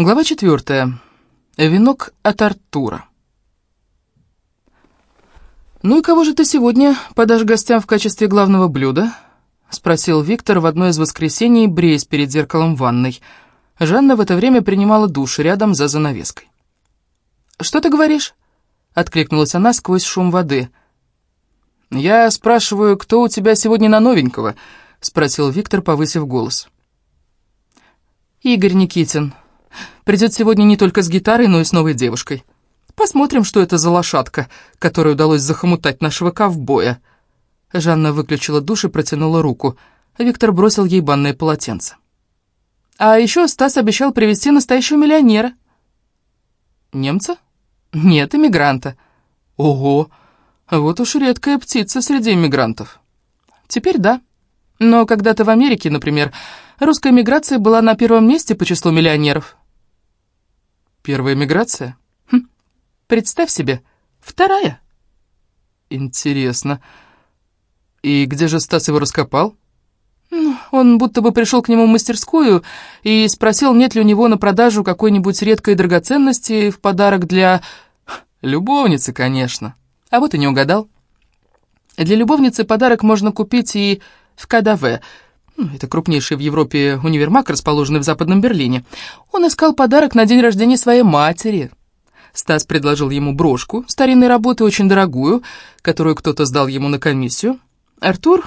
Глава четвертая. Венок от Артура. «Ну и кого же ты сегодня подашь гостям в качестве главного блюда?» — спросил Виктор в одно из воскресений, бреясь перед зеркалом ванной. Жанна в это время принимала душ рядом за занавеской. «Что ты говоришь?» — откликнулась она сквозь шум воды. «Я спрашиваю, кто у тебя сегодня на новенького?» — спросил Виктор, повысив голос. «Игорь Никитин», Придет сегодня не только с гитарой, но и с новой девушкой. Посмотрим, что это за лошадка, которой удалось захомутать нашего ковбоя». Жанна выключила душ и протянула руку. Виктор бросил ей банное полотенце. «А еще Стас обещал привезти настоящего миллионера». «Немца?» «Нет, иммигранта». «Ого! Вот уж редкая птица среди иммигрантов». «Теперь да. Но когда-то в Америке, например, русская миграция была на первом месте по числу миллионеров. Первая миграция? Хм, представь себе, вторая. Интересно. И где же Стас его раскопал? Ну, он будто бы пришел к нему в мастерскую и спросил, нет ли у него на продажу какой-нибудь редкой драгоценности в подарок для... Любовницы, конечно. А вот и не угадал. Для любовницы подарок можно купить и в КДВ, это крупнейший в Европе универмаг, расположенный в Западном Берлине. Он искал подарок на день рождения своей матери. Стас предложил ему брошку старинной работы, очень дорогую, которую кто-то сдал ему на комиссию. Артур,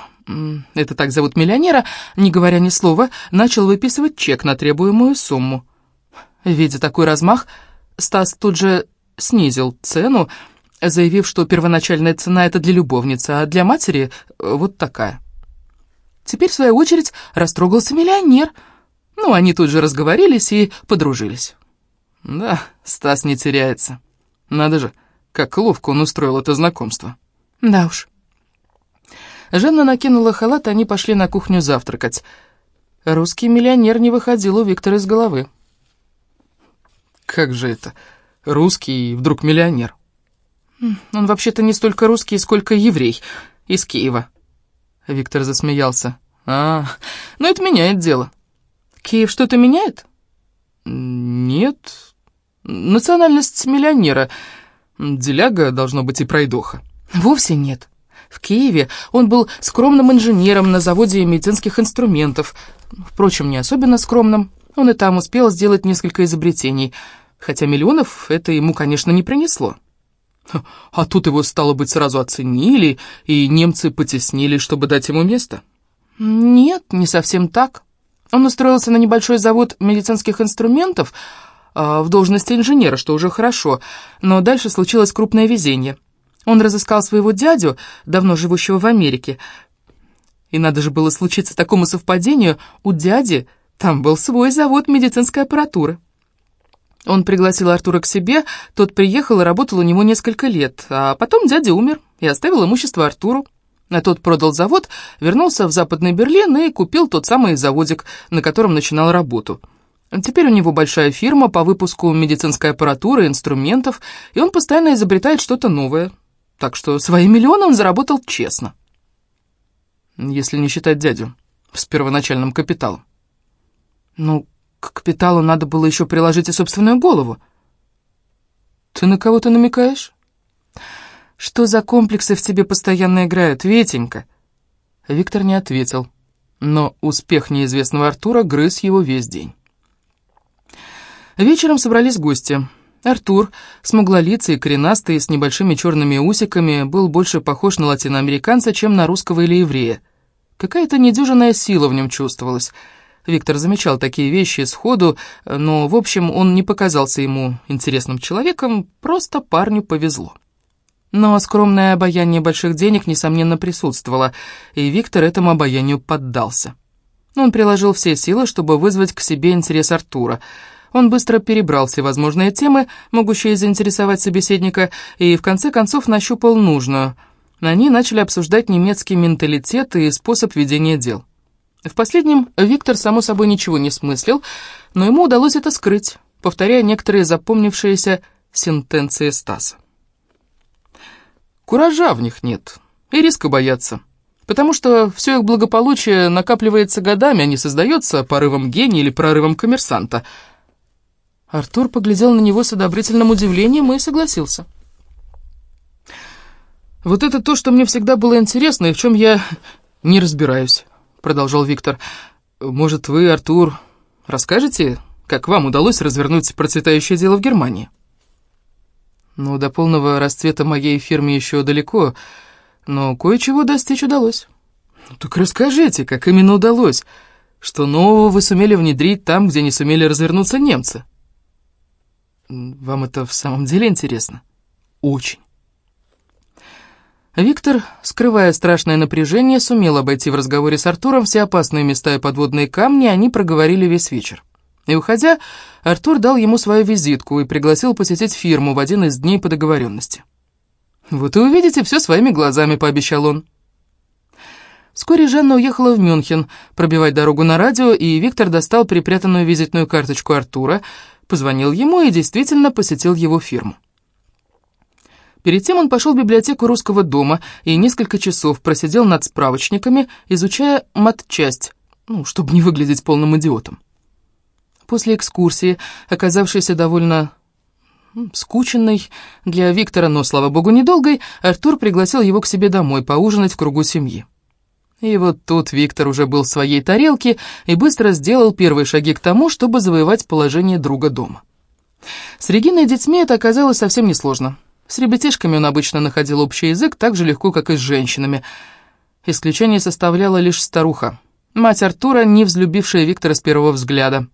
это так зовут миллионера, не говоря ни слова, начал выписывать чек на требуемую сумму. Видя такой размах, Стас тут же снизил цену, заявив, что первоначальная цена это для любовницы, а для матери вот такая. Теперь, в свою очередь, растрогался миллионер. Ну, они тут же разговорились и подружились. Да, Стас не теряется. Надо же, как ловко он устроил это знакомство. Да уж. Жанна накинула халат, и они пошли на кухню завтракать. Русский миллионер не выходил у Виктора из головы. Как же это? Русский и вдруг миллионер. Он вообще-то не столько русский, сколько еврей из Киева. Виктор засмеялся. «А, ну это меняет дело». «Киев что-то меняет?» «Нет. Национальность миллионера. Деляга должно быть и пройдоха». «Вовсе нет. В Киеве он был скромным инженером на заводе медицинских инструментов. Впрочем, не особенно скромным. Он и там успел сделать несколько изобретений, хотя миллионов это ему, конечно, не принесло». А тут его, стало быть, сразу оценили, и немцы потеснили, чтобы дать ему место? Нет, не совсем так. Он устроился на небольшой завод медицинских инструментов э, в должности инженера, что уже хорошо, но дальше случилось крупное везение. Он разыскал своего дядю, давно живущего в Америке, и надо же было случиться такому совпадению, у дяди там был свой завод медицинской аппаратуры. Он пригласил Артура к себе, тот приехал и работал у него несколько лет, а потом дядя умер и оставил имущество Артуру. А тот продал завод, вернулся в Западный Берлин и купил тот самый заводик, на котором начинал работу. Теперь у него большая фирма по выпуску медицинской аппаратуры, инструментов, и он постоянно изобретает что-то новое. Так что свои миллионы он заработал честно. Если не считать дядю с первоначальным капиталом. Ну, к капиталу надо было еще приложить и собственную голову. Ты на кого-то намекаешь? Что за комплексы в тебе постоянно играют, Ветенька? Виктор не ответил, но успех неизвестного Артура грыз его весь день. Вечером собрались гости. Артур, смуглолицый, коренастый, с небольшими черными усиками, был больше похож на латиноамериканца, чем на русского или еврея. Какая-то недюжинная сила в нем чувствовалась — Виктор замечал такие вещи сходу, но, в общем, он не показался ему интересным человеком, просто парню повезло. Но скромное обаяние больших денег, несомненно, присутствовало, и Виктор этому обаянию поддался. Он приложил все силы, чтобы вызвать к себе интерес Артура. Он быстро перебрал все возможные темы, могущие заинтересовать собеседника, и в конце концов нащупал нужную. Они начали обсуждать немецкий менталитет и способ ведения дел. В последнем Виктор, само собой, ничего не смыслил, но ему удалось это скрыть, повторяя некоторые запомнившиеся сентенции Стаса. Куража в них нет, и риска боятся, потому что все их благополучие накапливается годами, а не создается порывом гения или прорывом коммерсанта. Артур поглядел на него с одобрительным удивлением и согласился. «Вот это то, что мне всегда было интересно и в чем я не разбираюсь», — продолжал Виктор. «Может, вы, Артур, расскажете, как вам удалось развернуть процветающее дело в Германии?» «Ну, до полного расцвета моей фирмы еще далеко, но кое-чего достичь удалось». Ну, «Так расскажите, как именно удалось, что нового вы сумели внедрить там, где не сумели развернуться немцы?» «Вам это в самом деле интересно?» «Очень». Виктор, скрывая страшное напряжение, сумел обойти в разговоре с Артуром все опасные места и подводные камни, они проговорили весь вечер. И уходя, Артур дал ему свою визитку и пригласил посетить фирму в один из дней по договоренности. «Вот и увидите все своими глазами», — пообещал он. Вскоре Жанна уехала в Мюнхен пробивать дорогу на радио, и Виктор достал припрятанную визитную карточку Артура, позвонил ему и действительно посетил его фирму. Перед тем он пошел в библиотеку русского дома и несколько часов просидел над справочниками, изучая матчасть, ну, чтобы не выглядеть полным идиотом. После экскурсии, оказавшейся довольно скученной для Виктора, но, слава богу, недолгой, Артур пригласил его к себе домой поужинать в кругу семьи. И вот тут Виктор уже был в своей тарелке и быстро сделал первые шаги к тому, чтобы завоевать положение друга дома. С Региной и детьми это оказалось совсем несложно. С ребятишками он обычно находил общий язык так же легко, как и с женщинами. Исключение составляла лишь старуха, мать Артура, не взлюбившая Виктора с первого взгляда.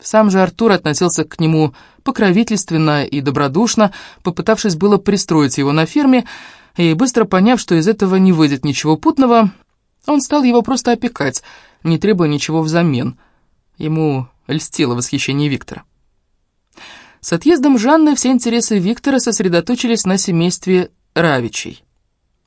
Сам же Артур относился к нему покровительственно и добродушно, попытавшись было пристроить его на ферме, и быстро поняв, что из этого не выйдет ничего путного, он стал его просто опекать, не требуя ничего взамен. Ему льстило восхищение Виктора. С отъездом Жанны все интересы Виктора сосредоточились на семействе Равичей.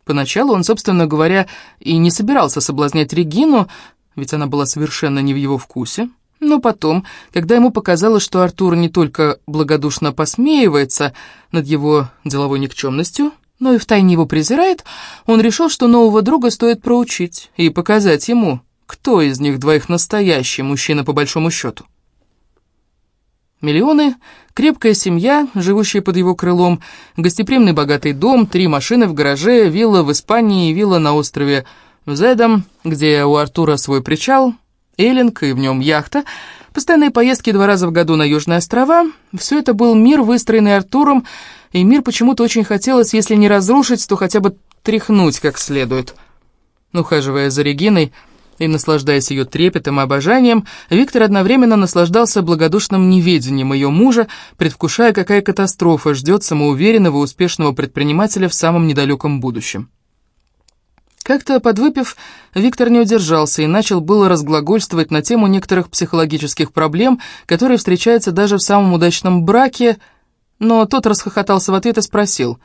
Поначалу он, собственно говоря, и не собирался соблазнять Регину, ведь она была совершенно не в его вкусе. Но потом, когда ему показалось, что Артур не только благодушно посмеивается над его деловой никчемностью, но и втайне его презирает, он решил, что нового друга стоит проучить и показать ему, кто из них двоих настоящий мужчина по большому счету. Миллионы, крепкая семья, живущая под его крылом, гостеприимный богатый дом, три машины в гараже, вилла в Испании и вилла на острове Зедом, где у Артура свой причал, эллинг и в нем яхта, постоянные поездки два раза в году на Южные острова — все это был мир, выстроенный Артуром, и мир почему-то очень хотелось, если не разрушить, то хотя бы тряхнуть как следует. Ухаживая за Региной, и, наслаждаясь ее трепетом и обожанием, Виктор одновременно наслаждался благодушным неведением ее мужа, предвкушая, какая катастрофа ждет самоуверенного и успешного предпринимателя в самом недалеком будущем. Как-то подвыпив, Виктор не удержался и начал было разглагольствовать на тему некоторых психологических проблем, которые встречаются даже в самом удачном браке, но тот расхохотался в ответ и спросил,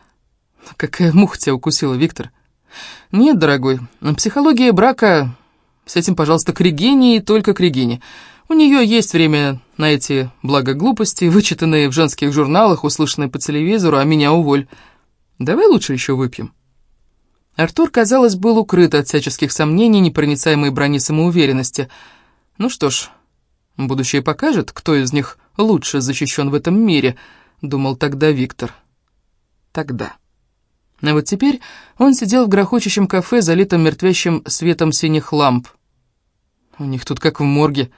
«Какая муха тебя укусила, Виктор?» «Нет, дорогой, психология брака с этим, пожалуйста, к Регине и только к Регине. У нее есть время на эти благоглупости, вычитанные в женских журналах, услышанные по телевизору, а меня уволь. Давай лучше еще выпьем». Артур, казалось, был укрыт от всяческих сомнений, непроницаемой брони самоуверенности. Ну что ж, будущее покажет, кто из них лучше защищен в этом мире, думал тогда Виктор. Тогда. А вот теперь он сидел в грохочущем кафе, залитом мертвящим светом синих ламп. У них тут как в морге.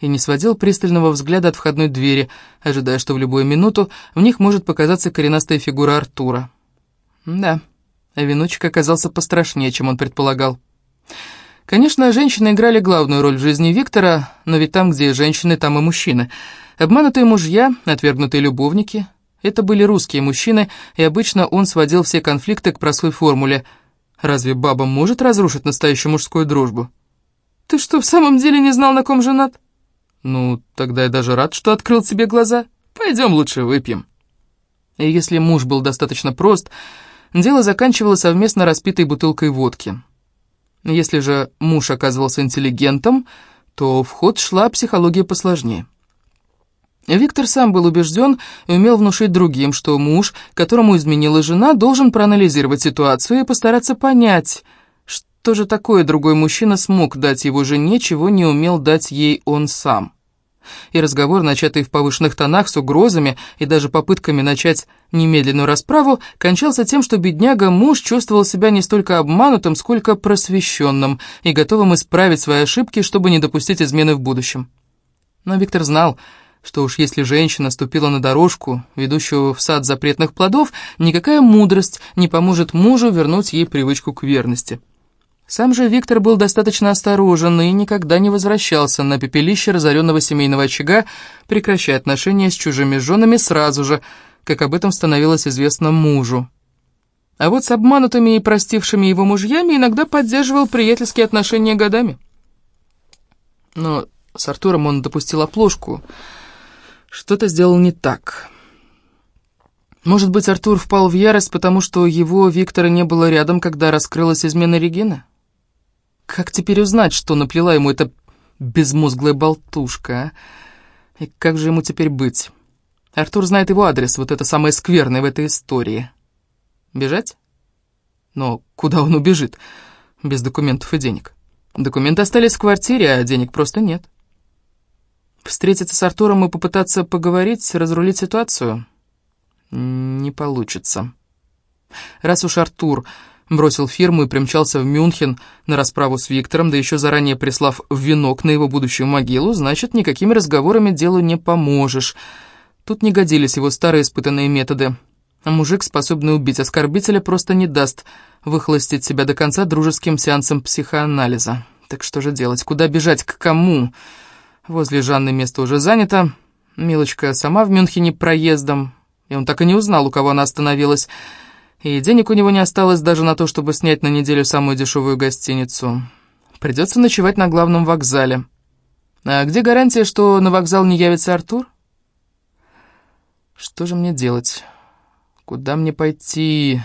И не сводил пристального взгляда от входной двери, ожидая, что в любую минуту в них может показаться коренастая фигура Артура. Да, веночек оказался пострашнее, чем он предполагал. Конечно, женщины играли главную роль в жизни Виктора, но ведь там, где женщины, там и мужчины. Обманутые мужья, отвергнутые любовники — это были русские мужчины, и обычно он сводил все конфликты к простой формуле «Разве баба может разрушить настоящую мужскую дружбу?» «Ты что, в самом деле не знал, на ком женат?» «Ну, тогда я даже рад, что открыл тебе глаза. Пойдем лучше выпьем». И если муж был достаточно прост, дело заканчивалось совместно распитой бутылкой водки. Если же муж оказывался интеллигентом, то в ход шла психология посложнее. Виктор сам был убежден и умел внушить другим, что муж, которому изменила жена, должен проанализировать ситуацию и постараться понять, что же такое другой мужчина смог дать его жене, чего не умел дать ей он сам? И разговор, начатый в повышенных тонах, с угрозами и даже попытками начать немедленную расправу, кончался тем, что бедняга-муж чувствовал себя не столько обманутым, сколько просвещенным и готовым исправить свои ошибки, чтобы не допустить измены в будущем. Но Виктор знал, что уж если женщина ступила на дорожку, ведущую в сад запретных плодов, никакая мудрость не поможет мужу вернуть ей привычку к верности. Сам же Виктор был достаточно осторожен и никогда не возвращался на пепелище разоренного семейного очага, прекращая отношения с чужими женами сразу же, как об этом становилось известно мужу. А вот с обманутыми и простившими его мужьями иногда поддерживал приятельские отношения годами. Но с Артуром он допустил оплошку — что-то сделал не так. Может быть, Артур впал в ярость, потому что его Виктора не было рядом, когда раскрылась измена Регины? Как теперь узнать, что наплела ему эта безмозглая болтушка, а? И как же ему теперь быть? Артур знает его адрес, вот это самое скверное в этой истории. Бежать? Но куда он убежит? Без документов и денег. Документы остались в квартире, а денег просто нет. Встретиться с Артуром и попытаться поговорить, разрулить ситуацию? Не получится. Раз уж Артур бросил фирму и примчался в Мюнхен на расправу с Виктором, да еще заранее прислав венок на его будущую могилу, значит, никакими разговорами делу не поможешь. Тут не годились его старые испытанные методы. А мужик, способный убить оскорбителя, просто не даст выхлостить себя до конца дружеским сеансом психоанализа. Так что же делать? Куда бежать? К кому? Возле Жанны место уже занято. Милочка сама в Мюнхене проездом, и он так и не узнал, у кого она остановилась. И денег у него не осталось даже на то, чтобы снять на неделю самую дешевую гостиницу. Придется ночевать на главном вокзале. А где гарантия, что на вокзал не явится Артур? Что же мне делать? Куда мне пойти?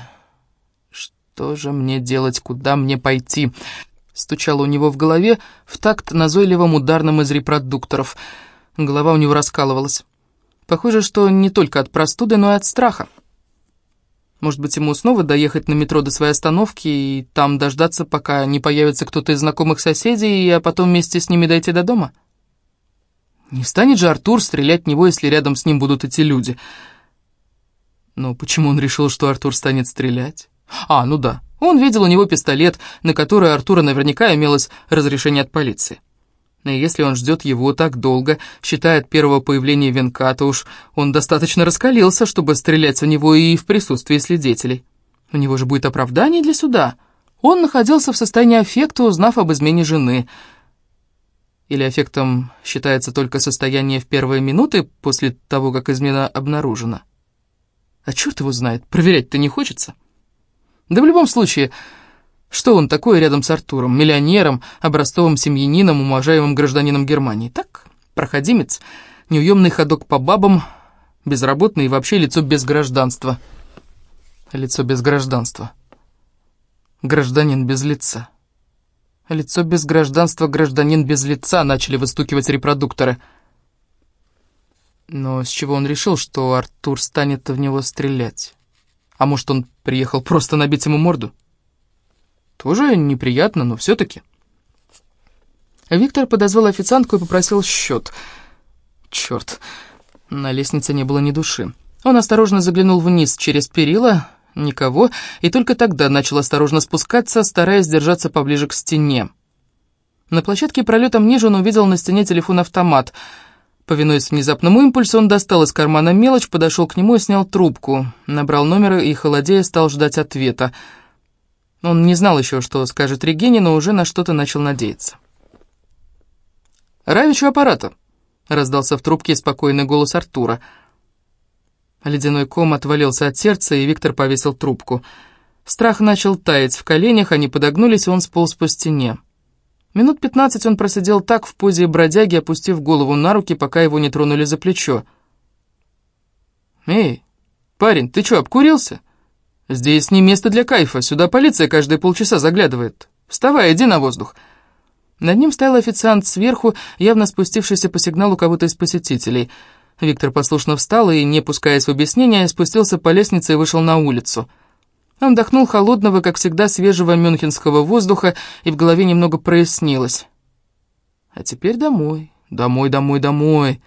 Что же мне делать? Куда мне пойти? стучало у него в голове в такт назойливым ударным из репродукторов. Голова у него раскалывалась. Похоже, что не только от простуды, но и от страха. Может быть, ему снова доехать на метро до своей остановки и там дождаться, пока не появится кто-то из знакомых соседей, а потом вместе с ними дойти до дома? Не станет же Артур стрелять в него, если рядом с ним будут эти люди. Но почему он решил, что Артур станет стрелять? А, ну да, он видел у него пистолет, на который Артура наверняка имелось разрешение от полиции. И если он ждет его так долго, считает первого появления венка, то уж он достаточно раскалился, чтобы стрелять в него и в присутствии свидетелей. У него же будет оправдание для суда. Он находился в состоянии аффекта, узнав об измене жены. Или аффектом считается только состояние в первые минуты после того, как измена обнаружена. А черт его знает, проверять-то не хочется. Да в любом случае, что он такой рядом с Артуром? Миллионером, образцовым семьянином, уважаемым гражданином Германии. Так, проходимец, неуемный ходок по бабам, безработный и вообще лицо без гражданства. Лицо без гражданства. Гражданин без лица. Лицо без гражданства, гражданин без лица, начали выстукивать репродукторы. Но с чего он решил, что Артур станет в него стрелять? А может, он приехал просто набить ему морду? Тоже неприятно, но все-таки. Виктор подозвал официантку и попросил счет. Черт, на лестнице не было ни души. Он осторожно заглянул вниз через перила, никого, и только тогда начал осторожно спускаться, стараясь держаться поближе к стене. На площадке пролетом ниже он увидел на стене телефон-автомат — Повинуясь внезапному импульсу, он достал из кармана мелочь, подошел к нему и снял трубку. Набрал номер и, холодея, стал ждать ответа. Он не знал еще, что скажет Регине, но уже на что-то начал надеяться. «Равичу аппарата», — раздался в трубке спокойный голос Артура. Ледяной ком отвалился от сердца, и Виктор повесил трубку. Страх начал таять в коленях, они подогнулись, и он сполз по стене. Минут пятнадцать он просидел так в позе бродяги, опустив голову на руки, пока его не тронули за плечо. «Эй, парень, ты что, обкурился? Здесь не место для кайфа, сюда полиция каждые полчаса заглядывает. Вставай, иди на воздух». Над ним стоял официант сверху, явно спустившийся по сигналу кого-то из посетителей. Виктор послушно встал и, не пускаясь в объяснение, спустился по лестнице и вышел на улицу. Он вдохнул холодного, как всегда, свежего мюнхенского воздуха, и в голове немного прояснилось. А теперь домой, Домой, домой, домой.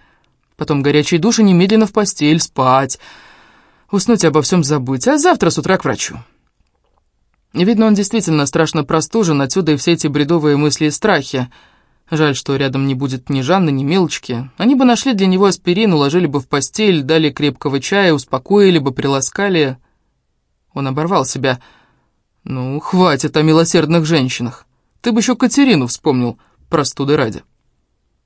Потом горячие души немедленно в постель, спать. Уснуть и обо всем забыть, а завтра с утра к врачу. Видно, он действительно страшно простужен, отсюда и все эти бредовые мысли и страхи. Жаль, что рядом не будет ни Жанны, ни Мелочки. Они бы нашли для него аспирин, уложили бы в постель, дали крепкого чая, успокоили бы, приласкали. Он оборвал себя. «Ну, хватит о милосердных женщинах. Ты бы еще Катерину вспомнил, простуды ради».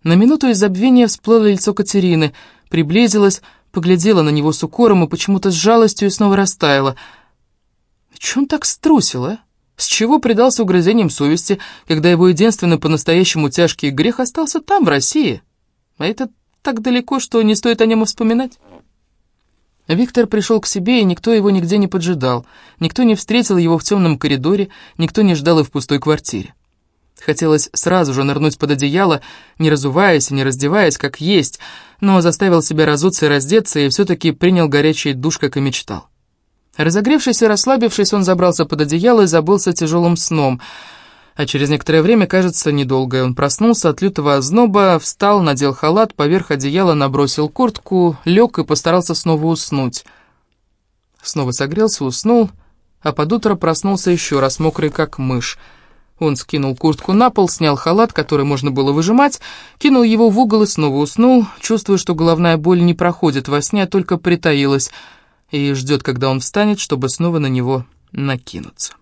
На минуту из забвения всплыло лицо Катерины, приблизилась, поглядела на него с укором и почему-то с жалостью и снова растаяла. Че он так струсил, а? С чего предался угрызениям совести, когда его единственный по-настоящему тяжкий грех остался там, в России? А это так далеко, что не стоит о нем вспоминать. Виктор пришел к себе, и никто его нигде не поджидал. Никто не встретил его в темном коридоре, никто не ждал и в пустой квартире. Хотелось сразу же нырнуть под одеяло, не разуваясь и не раздеваясь, как есть, но заставил себя разуться и раздеться, и все-таки принял горячий душ, как и мечтал. Разогревшись и расслабившись, он забрался под одеяло и забылся тяжелым сном. А через некоторое время, кажется, недолго, он проснулся от лютого озноба, встал, надел халат, поверх одеяла набросил куртку, лег и постарался снова уснуть. Снова согрелся, уснул, а под утро проснулся еще раз, мокрый как мышь. Он скинул куртку на пол, снял халат, который можно было выжимать, кинул его в угол и снова уснул, чувствуя, что головная боль не проходит во сне, а только притаилась — и ждет, когда он встанет, чтобы снова на него накинуться.